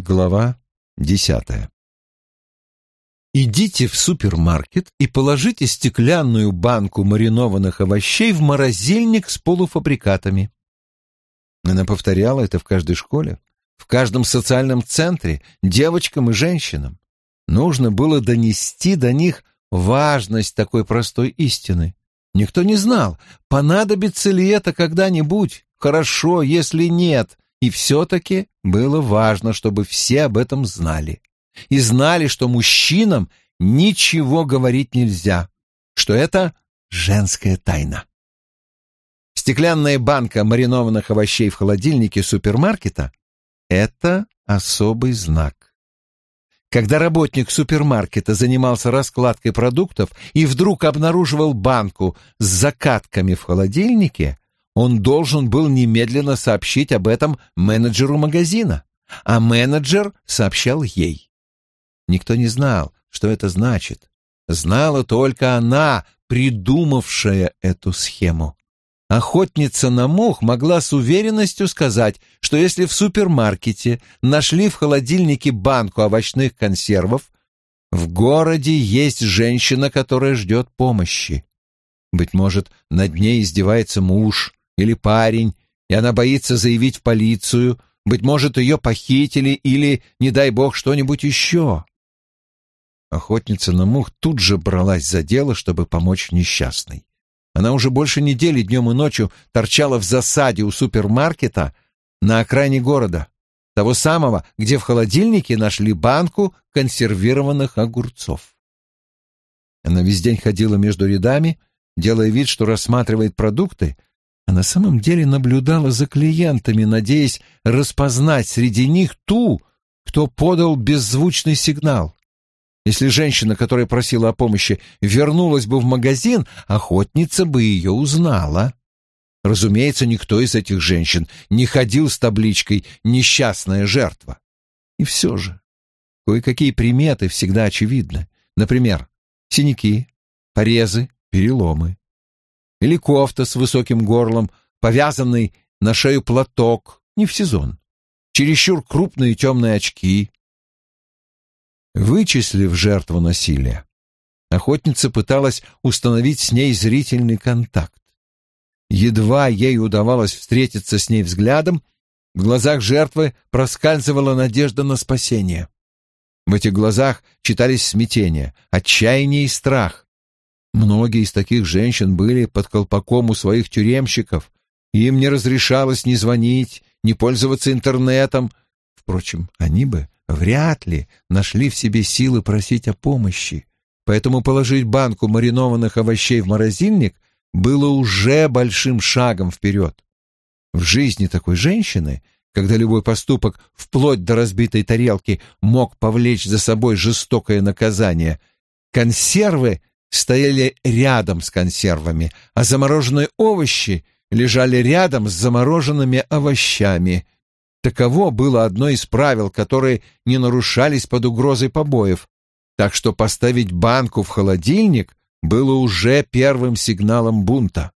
Глава десятая Идите в супермаркет и положите стеклянную банку маринованных овощей в морозильник с полуфабрикатами. Она повторяла это в каждой школе, в каждом социальном центре, девочкам и женщинам. Нужно было донести до них важность такой простой истины. Никто не знал, понадобится ли это когда-нибудь, хорошо, если нет, и все-таки было важно, чтобы все об этом знали. И знали, что мужчинам ничего говорить нельзя, что это женская тайна. Стеклянная банка маринованных овощей в холодильнике супермаркета — это особый знак. Когда работник супермаркета занимался раскладкой продуктов и вдруг обнаруживал банку с закатками в холодильнике, он должен был немедленно сообщить об этом менеджеру магазина, а менеджер сообщал ей. Никто не знал, что это значит. Знала только она, придумавшая эту схему. Охотница на мух могла с уверенностью сказать, что если в супермаркете нашли в холодильнике банку овощных консервов, в городе есть женщина, которая ждет помощи. Быть может, над ней издевается муж, или парень, и она боится заявить в полицию, быть может, ее похитили или, не дай бог, что-нибудь еще. Охотница на мух тут же бралась за дело, чтобы помочь несчастной. Она уже больше недели днем и ночью торчала в засаде у супермаркета на окраине города, того самого, где в холодильнике нашли банку консервированных огурцов. Она весь день ходила между рядами, делая вид, что рассматривает продукты, а на самом деле наблюдала за клиентами, надеясь распознать среди них ту, кто подал беззвучный сигнал. Если женщина, которая просила о помощи, вернулась бы в магазин, охотница бы ее узнала. Разумеется, никто из этих женщин не ходил с табличкой «несчастная жертва». И все же, кое-какие приметы всегда очевидны. Например, синяки, порезы, переломы или кофта с высоким горлом, повязанный на шею платок, не в сезон, чересчур крупные темные очки. Вычислив жертву насилия, охотница пыталась установить с ней зрительный контакт. Едва ей удавалось встретиться с ней взглядом, в глазах жертвы проскальзывала надежда на спасение. В этих глазах читались смятение, отчаяние и страх. Многие из таких женщин были под колпаком у своих тюремщиков, им не разрешалось ни звонить, ни пользоваться интернетом. Впрочем, они бы вряд ли нашли в себе силы просить о помощи, поэтому положить банку маринованных овощей в морозильник было уже большим шагом вперед. В жизни такой женщины, когда любой поступок, вплоть до разбитой тарелки, мог повлечь за собой жестокое наказание, консервы стояли рядом с консервами, а замороженные овощи лежали рядом с замороженными овощами. Таково было одно из правил, которые не нарушались под угрозой побоев, так что поставить банку в холодильник было уже первым сигналом бунта.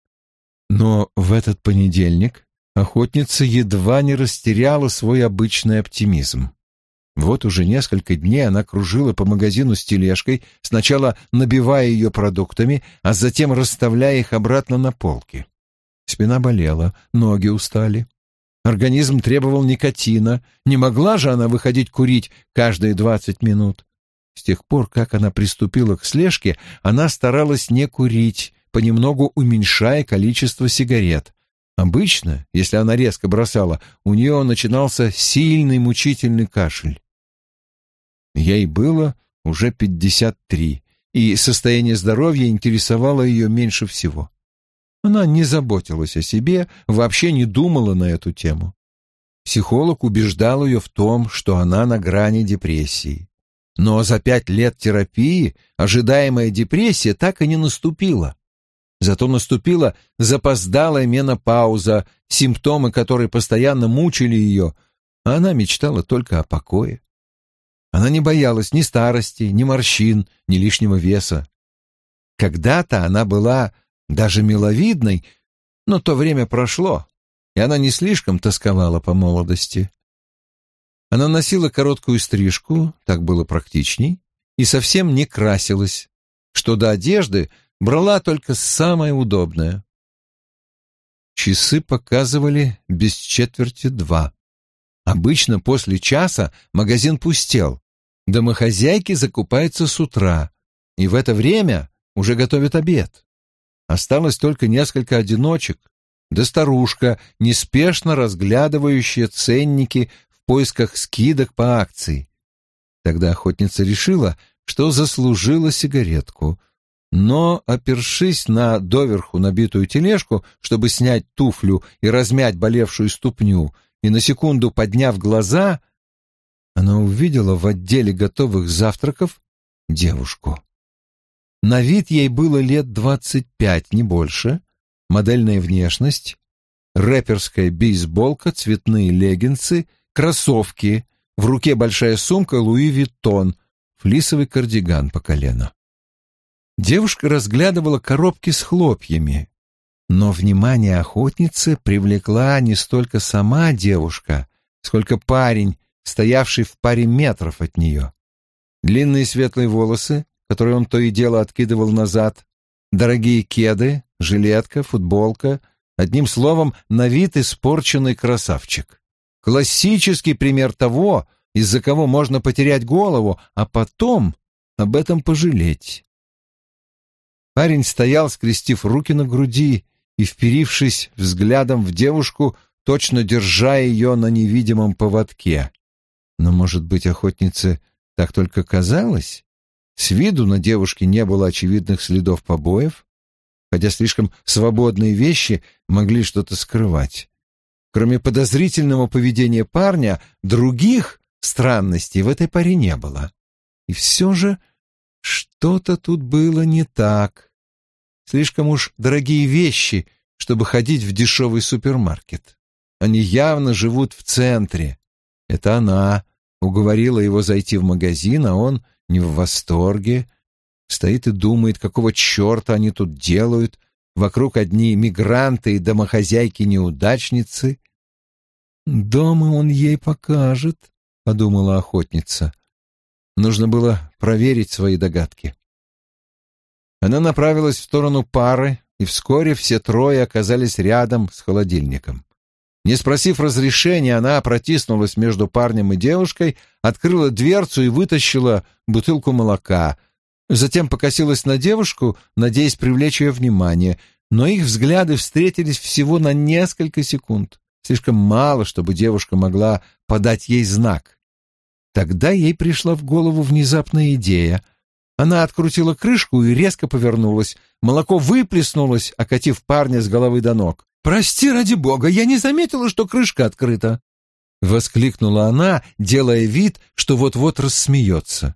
Но в этот понедельник охотница едва не растеряла свой обычный оптимизм. Вот уже несколько дней она кружила по магазину с тележкой, сначала набивая ее продуктами, а затем расставляя их обратно на полки. Спина болела, ноги устали. Организм требовал никотина, не могла же она выходить курить каждые двадцать минут. С тех пор, как она приступила к слежке, она старалась не курить, понемногу уменьшая количество сигарет. Обычно, если она резко бросала, у нее начинался сильный мучительный кашель. Ей было уже пятьдесят три, и состояние здоровья интересовало ее меньше всего. Она не заботилась о себе, вообще не думала на эту тему. Психолог убеждал ее в том, что она на грани депрессии. Но за пять лет терапии ожидаемая депрессия так и не наступила. Зато наступила запоздалая менопауза, симптомы которой постоянно мучили ее, а она мечтала только о покое. Она не боялась ни старости, ни морщин, ни лишнего веса. Когда-то она была даже миловидной, но то время прошло, и она не слишком тосковала по молодости. Она носила короткую стрижку, так было практичней, и совсем не красилась, что до одежды брала только самое удобное. Часы показывали без четверти два. Обычно после часа магазин пустел. Домохозяйки закупаются с утра, и в это время уже готовят обед. Осталось только несколько одиночек, да старушка, неспешно разглядывающая ценники в поисках скидок по акции. Тогда охотница решила, что заслужила сигаретку, но, опершись на доверху набитую тележку, чтобы снять туфлю и размять болевшую ступню, и на секунду подняв глаза, она увидела в отделе готовых завтраков девушку. На вид ей было лет двадцать пять, не больше, модельная внешность, рэперская бейсболка, цветные леггинсы, кроссовки, в руке большая сумка Луи Виттон, флисовый кардиган по колено. Девушка разглядывала коробки с хлопьями, но внимание охотницы привлекла не столько сама девушка, сколько парень, стоявший в паре метров от нее. Длинные светлые волосы, которые он то и дело откидывал назад, дорогие кеды, жилетка, футболка, одним словом, на вид испорченный красавчик. Классический пример того, из-за кого можно потерять голову, а потом об этом пожалеть. Парень стоял, скрестив руки на груди и вперившись взглядом в девушку, точно держа ее на невидимом поводке. Но, может быть, охотнице так только казалось? С виду на девушке не было очевидных следов побоев, хотя слишком свободные вещи могли что-то скрывать. Кроме подозрительного поведения парня, других странностей в этой паре не было. И все же что-то тут было не так. Слишком уж дорогие вещи, чтобы ходить в дешевый супермаркет. Они явно живут в центре. Это она уговорила его зайти в магазин, а он не в восторге. Стоит и думает, какого черта они тут делают. Вокруг одни мигранты и домохозяйки-неудачницы. «Дома он ей покажет», — подумала охотница. Нужно было проверить свои догадки. Она направилась в сторону пары, и вскоре все трое оказались рядом с холодильником. Не спросив разрешения, она протиснулась между парнем и девушкой, открыла дверцу и вытащила бутылку молока. Затем покосилась на девушку, надеясь привлечь ее внимание, но их взгляды встретились всего на несколько секунд. Слишком мало, чтобы девушка могла подать ей знак. Тогда ей пришла в голову внезапная идея. Она открутила крышку и резко повернулась. Молоко выплеснулось, окатив парня с головы до ног. «Прости, ради бога, я не заметила, что крышка открыта!» Воскликнула она, делая вид, что вот-вот рассмеется.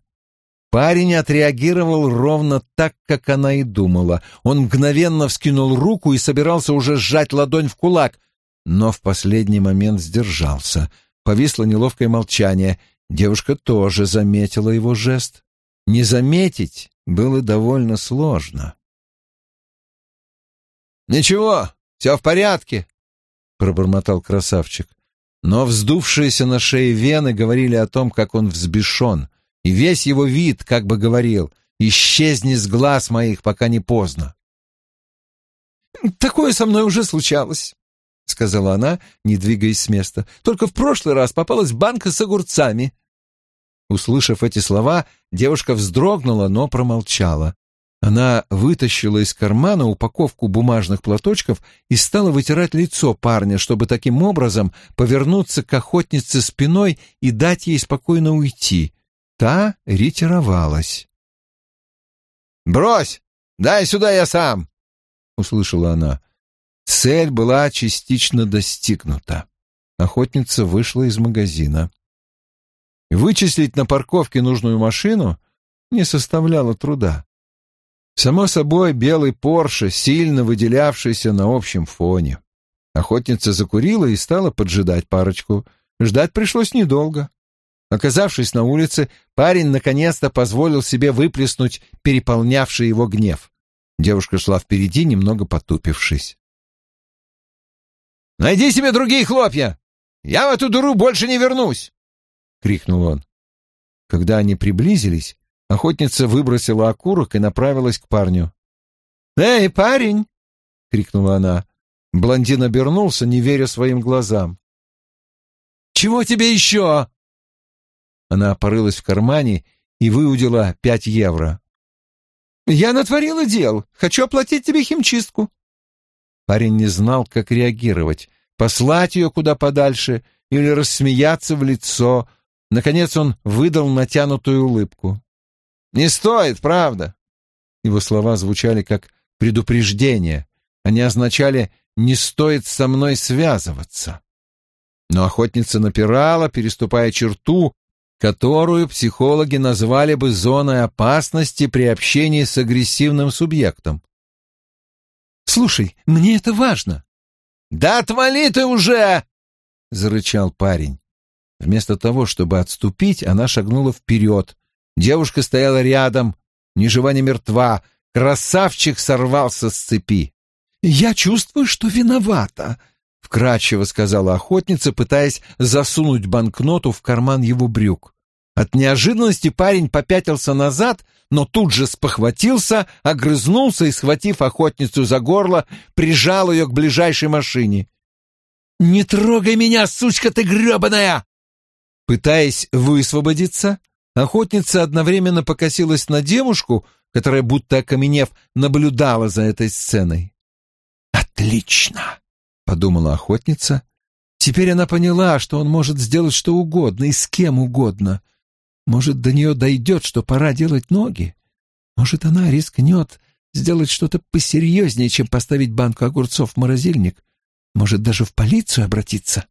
Парень отреагировал ровно так, как она и думала. Он мгновенно вскинул руку и собирался уже сжать ладонь в кулак, но в последний момент сдержался. Повисло неловкое молчание. Девушка тоже заметила его жест. Не заметить было довольно сложно. «Ничего, все в порядке», — пробормотал красавчик. Но вздувшиеся на шее вены говорили о том, как он взбешен, и весь его вид как бы говорил «Исчезни с глаз моих, пока не поздно». «Такое со мной уже случалось», — сказала она, не двигаясь с места. «Только в прошлый раз попалась банка с огурцами». Услышав эти слова, девушка вздрогнула, но промолчала. Она вытащила из кармана упаковку бумажных платочков и стала вытирать лицо парня, чтобы таким образом повернуться к охотнице спиной и дать ей спокойно уйти. Та ретировалась. «Брось! Дай сюда я сам!» — услышала она. Цель была частично достигнута. Охотница вышла из магазина. Вычислить на парковке нужную машину не составляло труда. Само собой, белый Порше, сильно выделявшийся на общем фоне. Охотница закурила и стала поджидать парочку. Ждать пришлось недолго. Оказавшись на улице, парень наконец-то позволил себе выплеснуть переполнявший его гнев. Девушка шла впереди, немного потупившись. «Найди себе другие хлопья! Я в эту дыру больше не вернусь!» Крикнул он. Когда они приблизились, охотница выбросила окурок и направилась к парню. «Эй, парень!» — крикнула она. Блондин обернулся, не веря своим глазам. «Чего тебе еще?» Она порылась в кармане и выудила пять евро. «Я натворила дел. Хочу оплатить тебе химчистку». Парень не знал, как реагировать. Послать ее куда подальше или рассмеяться в лицо. Наконец он выдал натянутую улыбку. «Не стоит, правда?» Его слова звучали как предупреждение. Они означали «не стоит со мной связываться». Но охотница напирала, переступая черту, которую психологи назвали бы зоной опасности при общении с агрессивным субъектом. «Слушай, мне это важно». «Да отвали ты уже!» — зарычал парень. Вместо того, чтобы отступить, она шагнула вперед. Девушка стояла рядом, ни жива, ни мертва. Красавчик сорвался с цепи. «Я чувствую, что виновата», — вкратчиво сказала охотница, пытаясь засунуть банкноту в карман его брюк. От неожиданности парень попятился назад, но тут же спохватился, огрызнулся и, схватив охотницу за горло, прижал ее к ближайшей машине. «Не трогай меня, сучка ты гребаная!» Пытаясь высвободиться, охотница одновременно покосилась на девушку, которая, будто окаменев, наблюдала за этой сценой. «Отлично!» — подумала охотница. Теперь она поняла, что он может сделать что угодно и с кем угодно. Может, до нее дойдет, что пора делать ноги. Может, она рискнет сделать что-то посерьезнее, чем поставить банку огурцов в морозильник. Может, даже в полицию обратиться.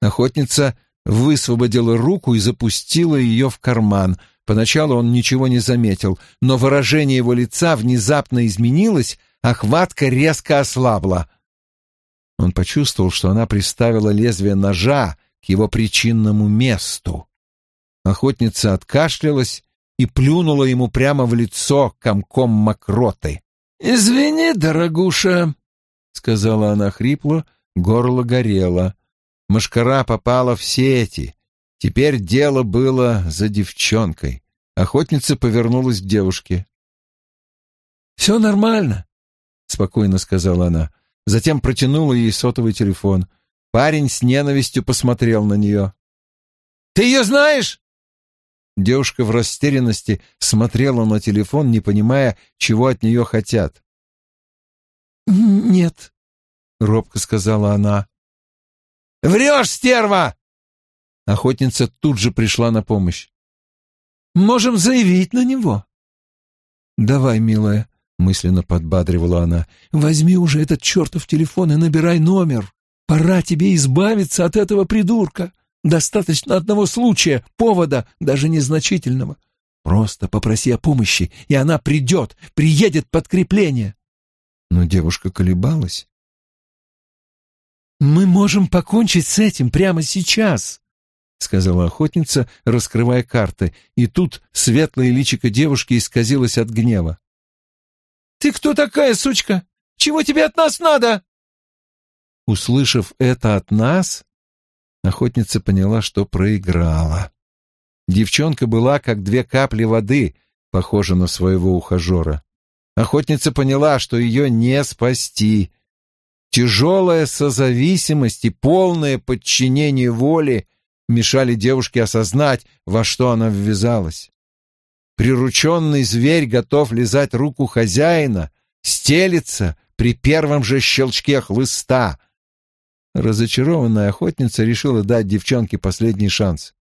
Охотница высвободила руку и запустила ее в карман. Поначалу он ничего не заметил, но выражение его лица внезапно изменилось, а хватка резко ослабла. Он почувствовал, что она приставила лезвие ножа к его причинному месту. Охотница откашлялась и плюнула ему прямо в лицо комком мокроты. «Извини, дорогуша», — сказала она хрипло, горло горело. Машкара попала в сети. Теперь дело было за девчонкой. Охотница повернулась к девушке. «Все нормально», — спокойно сказала она. Затем протянула ей сотовый телефон. Парень с ненавистью посмотрел на нее. «Ты ее знаешь?» Девушка в растерянности смотрела на телефон, не понимая, чего от нее хотят. «Нет», — робко сказала она. «Врешь, стерва!» Охотница тут же пришла на помощь. «Можем заявить на него». «Давай, милая», — мысленно подбадривала она, — «возьми уже этот чертов телефон и набирай номер. Пора тебе избавиться от этого придурка». Достаточно одного случая, повода, даже незначительного. Просто попроси о помощи, и она придет, приедет подкрепление. Но девушка колебалась. «Мы можем покончить с этим прямо сейчас», — сказала охотница, раскрывая карты, и тут светлое личико девушки исказилось от гнева. «Ты кто такая, сучка? Чего тебе от нас надо?» Услышав это от нас, охотница поняла, что проиграла. Девчонка была как две капли воды, похожа на своего ухажера. Охотница поняла, что ее не спасти. Тяжелая созависимость и полное подчинение воле мешали девушке осознать, во что она ввязалась. Прирученный зверь готов лизать руку хозяина, стелиться при первом же щелчке хлыста, Разочарованная охотница решила дать девчонке последний шанс.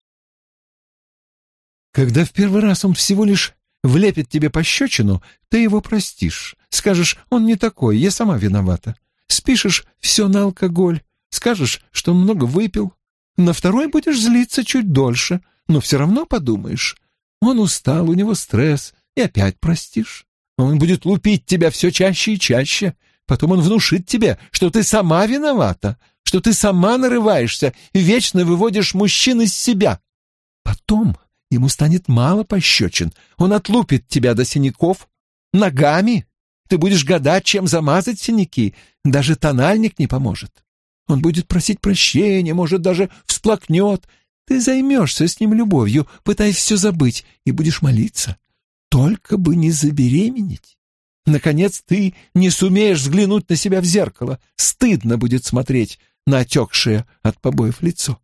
«Когда в первый раз он всего лишь влепит тебе пощечину, ты его простишь. Скажешь, он не такой, я сама виновата. Спишешь все на алкоголь, скажешь, что много выпил. На второй будешь злиться чуть дольше, но все равно подумаешь. Он устал, у него стресс, и опять простишь. Он будет лупить тебя все чаще и чаще. Потом он внушит тебе, что ты сама виновата, что ты сама нарываешься и вечно выводишь мужчин из себя. Потом ему станет мало пощечин, он отлупит тебя до синяков. Ногами ты будешь гадать, чем замазать синяки, даже тональник не поможет. Он будет просить прощения, может, даже всплакнет, Ты займешься с ним любовью, пытаясь все забыть, и будешь молиться. Только бы не забеременеть. Наконец ты не сумеешь взглянуть на себя в зеркало. Стыдно будет смотреть на отекшее от побоев лицо.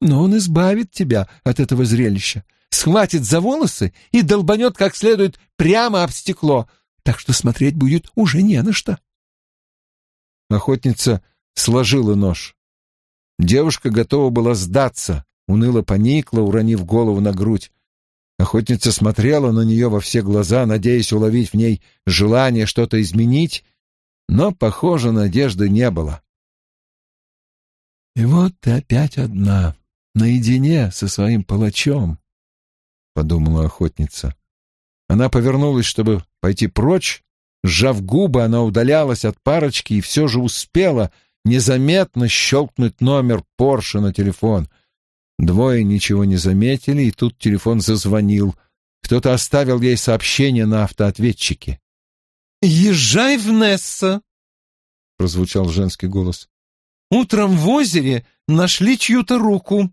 Но он избавит тебя от этого зрелища, схватит за волосы и долбанет как следует прямо об стекло, так что смотреть будет уже не на что. Охотница сложила нож. Девушка готова была сдаться, уныло поникла, уронив голову на грудь. Охотница смотрела на нее во все глаза, надеясь уловить в ней желание что-то изменить, но, похоже, надежды не было. «И вот ты опять одна, наедине со своим палачом», — подумала охотница. Она повернулась, чтобы пойти прочь. Сжав губы, она удалялась от парочки и все же успела незаметно щелкнуть номер Порше на телефон — Двое ничего не заметили, и тут телефон зазвонил. Кто-то оставил ей сообщение на автоответчике. «Езжай в Несса!» — прозвучал женский голос. «Утром в озере нашли чью-то руку.